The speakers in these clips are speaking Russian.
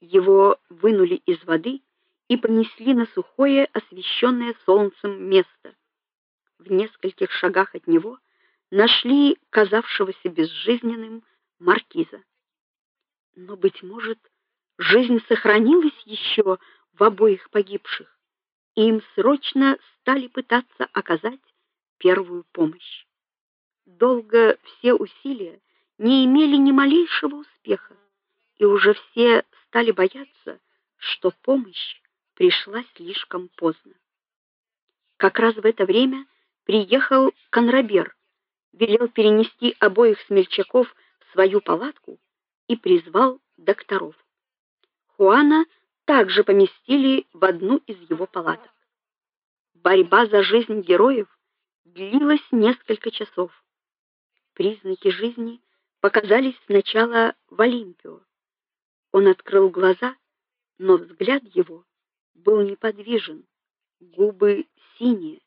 Его вынули из воды и понесли на сухое, освещенное солнцем место. В нескольких шагах от него нашли казавшегося безжизненным маркиза. Но быть может, жизнь сохранилась еще в обоих погибших, и им срочно стали пытаться оказать первую помощь. Долго все усилия не имели ни малейшего успеха, и уже все стали бояться, что помощь пришла слишком поздно. Как раз в это время приехал конрабер, велел перенести обоих смельчаков в свою палатку и призвал докторов. Хуана также поместили в одну из его палаток. Борьба за жизнь героев длилась несколько часов. Признаки жизни показались сначала в Олимпио. Он открыл глаза, но взгляд его был неподвижен, губы синие.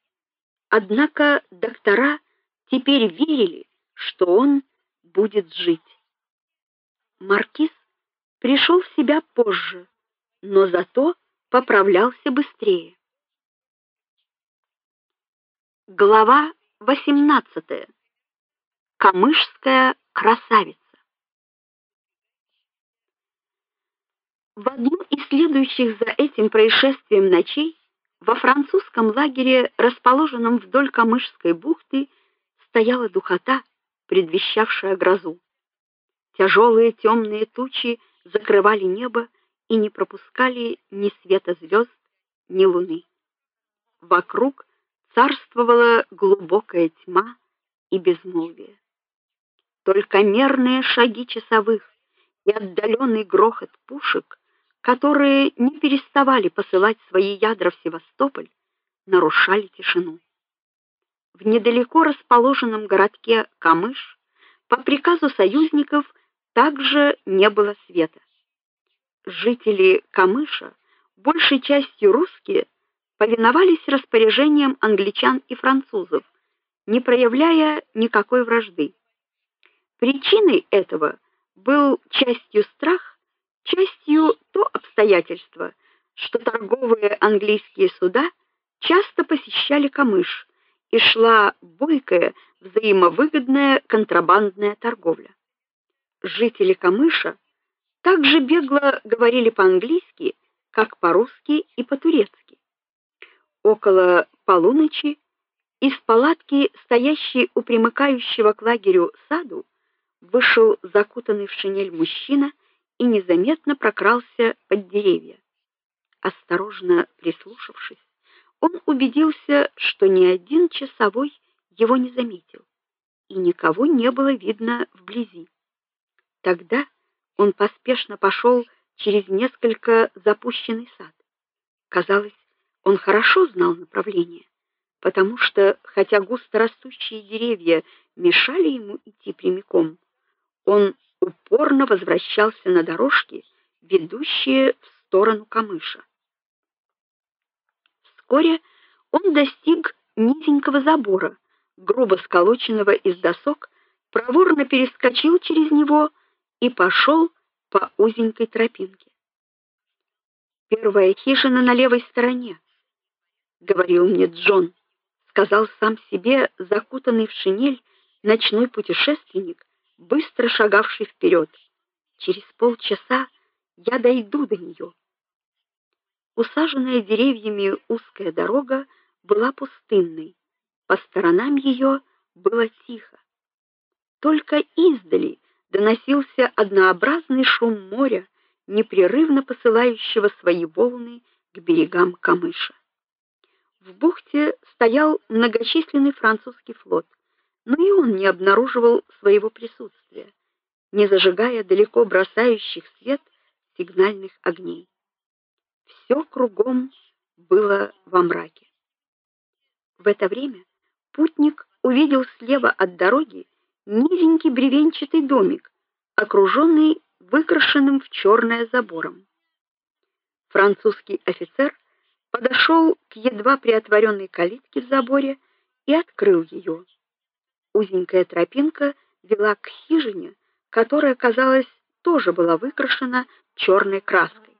Однако доктора теперь верили, что он будет жить. Маркиз пришел в себя позже, но зато поправлялся быстрее. Глава 18. Камышская красавица. В одну из следующих за этим происшествием ночей во французском лагере, расположенном вдоль Камышской бухты, стояла духота, предвещавшая грозу. Тяжелые темные тучи закрывали небо и не пропускали ни света звезд, ни луны. Вокруг царствовала глубокая тьма и безмолвие. Только мерные шаги часовых и отдаленный грохот пушек которые не переставали посылать свои ядра в Севастополь, нарушали тишину. В недалеко расположенном городке Камыш по приказу союзников также не было света. Жители Камыша, большей частью русские, повиновались распоряжениям англичан и французов, не проявляя никакой вражды. Причиной этого был частью страх, частью то обстоятельство, что торговые английские суда часто посещали Камыш, и шла бойкая, взаимовыгодная контрабандная торговля. Жители Камыша также бегло говорили по-английски, как по-русски и по-турецки. Около полуночи из палатки, стоящей у примыкающего к лагерю саду, вышел закутанный в шинель мужчина и незаметно прокрался под деревья. Осторожно прислушавшись, он убедился, что ни один часовой его не заметил, и никого не было видно вблизи. Тогда он поспешно пошел через несколько запущенный сад. Казалось, он хорошо знал направление, потому что хотя густо растущие деревья мешали ему идти прямиком, он упорно возвращался на дорожки, ведущие в сторону Камыша. Вскоре он достиг низенького забора, грубо сколоченного из досок, проворно перескочил через него и пошел по узенькой тропинке. Первая хижина на левой стороне, говорил мне Джон, сказал сам себе закутанный в шинель ночной путешественник быстро шагавший вперед. Через полчаса я дойду до нее. Усаженная деревьями узкая дорога была пустынной. По сторонам ее было тихо. Только издали доносился однообразный шум моря, непрерывно посылающего свои волны к берегам Камыша. В бухте стоял многочисленный французский флот но и он не обнаруживал своего присутствия, не зажигая далеко бросающих свет сигнальных огней. Все кругом было во мраке. В это время путник увидел слева от дороги низенький бревенчатый домик, окруженный выкрашенным в черное забором. Французский офицер подошел к едва приотворенной калитке в заборе и открыл ее. Узенькая тропинка вела к хижине, которая, казалось, тоже была выкрашена черной краской.